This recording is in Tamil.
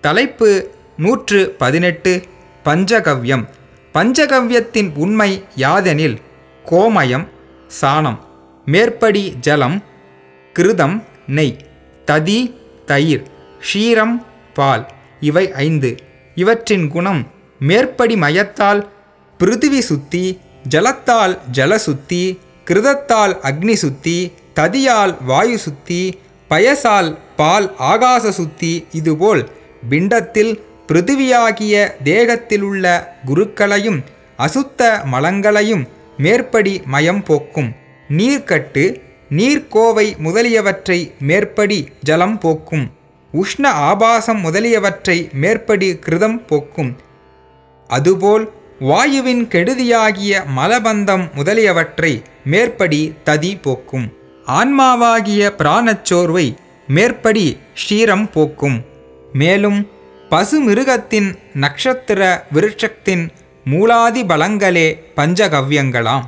தலைப்பு நூற்று பதினெட்டு பஞ்சகவ்யம். பஞ்சகவ்யத்தின் உண்மை யாதெனில் கோமயம் சாணம் மேற்படி ஜலம் கிருதம் நெய் ததி தயிர் ஷீரம் பால் இவை ஐந்து. இவற்றின் குணம் மேற்படி மயத்தால் பிருதிவி சுத்தி ஜலத்தால் ஜலசுத்தி கிருதத்தால் அக்னி சுத்தி ததியால் வாயு சுத்தி பயசால் பால் ஆகாச சுத்தி இதுபோல் பிண்டத்தில் பிருத்திவியாகிய தேகத்திலுள்ள குருக்களையும் அசுத்த மலங்களையும் மேற்படி மயம் போக்கும். நீர்க்கட்டு நீர்க்கோவை முதலியவற்றை மேற்படி ஜலம் போக்கும். உஷ்ண ஆபாசம் முதலியவற்றை மேற்படி கிருதம் போக்கும். அதுபோல் வாயுவின் கெடுதியாகிய மலபந்தம் முதலியவற்றை மேற்படி ததி போக்கும். ஆன்மாவாகிய பிராணச்சோர்வை மேற்படி ஷீரம் போக்கும். மேலும் பசுமிருகத்தின் நட்சத்திர விருட்சத்தின் மூலாதி பலங்களே பஞ்சகவ்யங்களாம்.